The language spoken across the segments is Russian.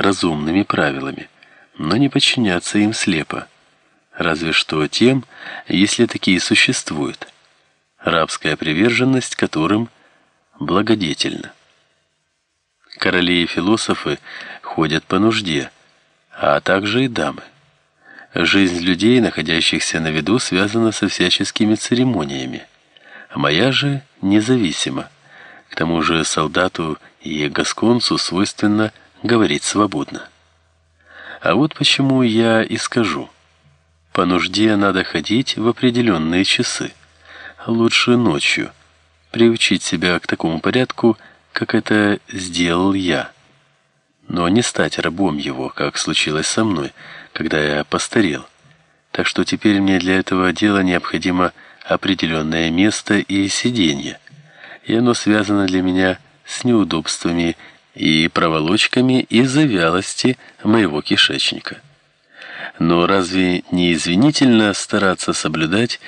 разумными правилами, но не подчиняться им слепо. Разве что тем, если такие существуют, рабская приверженность которым благодетельна. Короли и философы ходят по нужде, а также и дамы. Жизнь людей, находящихся на виду, связана со всяческими церемониями. А моя же независима. К тому же солдату и гасконцу свойственно говорить свободно. А вот почему я и скажу. По нужде надо ходить в определенные часы. Лучше ночью. Приучить себя к такому порядку, как это сделал я. Но не стать рабом его, как случилось со мной, когда я постарел. Так что теперь мне для этого дела необходимо определенное место и сиденье. И оно связано для меня с неудобствами и проволочками из-за вялости моего кишечника. Но разве не извинительно стараться соблюдать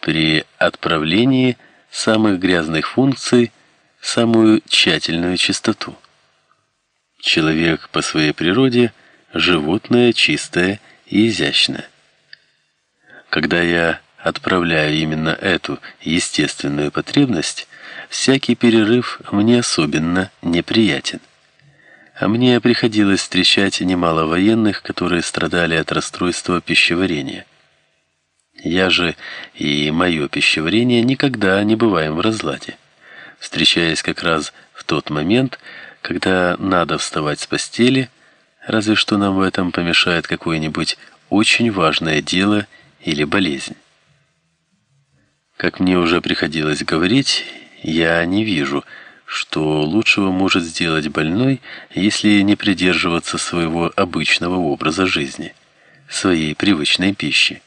при отправлении самых грязных функций самую тщательную чистоту? Человек по своей природе животное чистое и изящное. Когда я отправляю именно эту естественную потребность, всякий перерыв мне особенно неприятен. А мне приходилось встречать немало военных, которые страдали от расстройства пищеварения. Я же и мое пищеварение никогда не бываем в разладе. Встречаясь как раз в тот момент, когда надо вставать с постели, разве что нам в этом помешает какое-нибудь очень важное дело или болезнь. Как мне уже приходилось говорить, я не вижу, что лучшего может сделать больной, если не придерживаться своего обычного образа жизни, своей привычной пищи.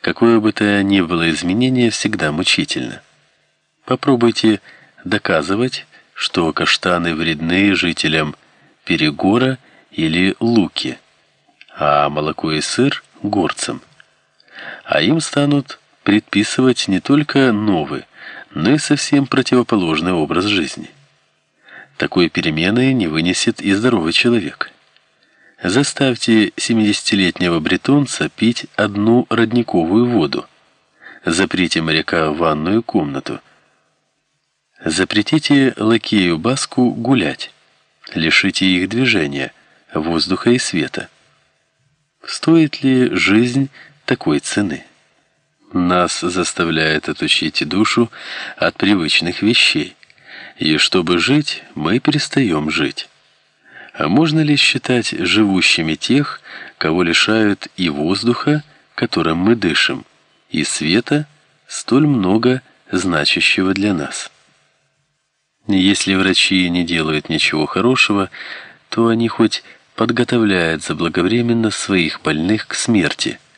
Какое бы то ни было изменение, всегда мучительно. Попробуйте доказывать, что каштаны вредны жителям Перегора или Луки, а молоко и сыр горцам. А им станут предписывать не только новый, но и совсем противоположный образ жизни. Такой перемены не вынесет и здоровый человек. Заставьте 70-летнего бретонца пить одну родниковую воду. Заприте моряка в ванную комнату. Запретите лакею Баску гулять. Лишите их движения, воздуха и света. Стоит ли жизнь такой цены? Нас заставляет отучить душу от привычных вещей. И чтобы жить, мы перестаем жить. А можно ли считать живущими тех, кого лишают и воздуха, которым мы дышим, и света, столь много значащего для нас? Если врачи не делают ничего хорошего, то они хоть подготовляют заблаговременно своих больных к смерти –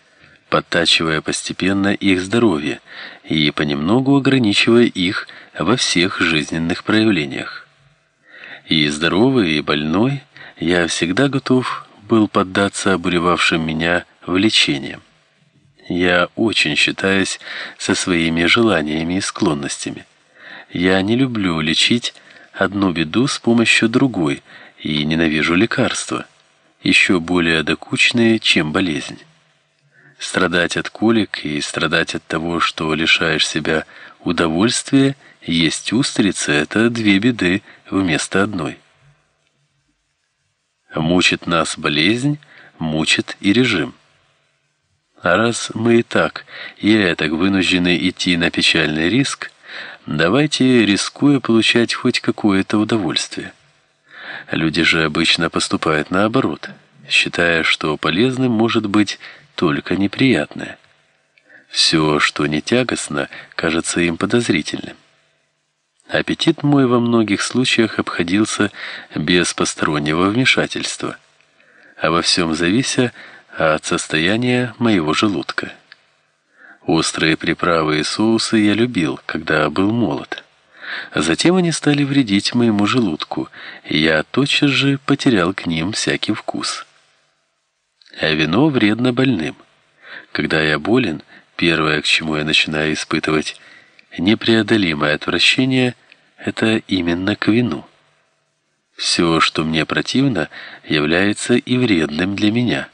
подтачивая постепенно их здоровье и понемногу ограничивая их во всех жизненных проявлениях. И здоровый, и больной, я всегда готов был поддаться обуревавшим меня влечениям. Я очень считаюсь со своими желаниями и склонностями. Я не люблю лечить одну беду с помощью другой и ненавижу лекарства, еще более докучные, чем болезнь. Страдать от колик и страдать от того, что лишаешь себя удовольствия, есть устрицы – это две беды вместо одной. Мучит нас болезнь, мучит и режим. А раз мы и так, и этак вынуждены идти на печальный риск, давайте, рискуя, получать хоть какое-то удовольствие. Люди же обычно поступают наоборот, считая, что полезным может быть только неприятное. Все, что не тягостно, кажется им подозрительным. Аппетит мой во многих случаях обходился без постороннего вмешательства, а во всем завися от состояния моего желудка. Острые приправы и соусы я любил, когда был молод. Затем они стали вредить моему желудку, и я тотчас же потерял к ним всякий вкус а вино вредно больным. Когда я болен, первое, к чему я начинаю испытывать непреодолимое отвращение, это именно к вину. Все, что мне противно, является и вредным для меня.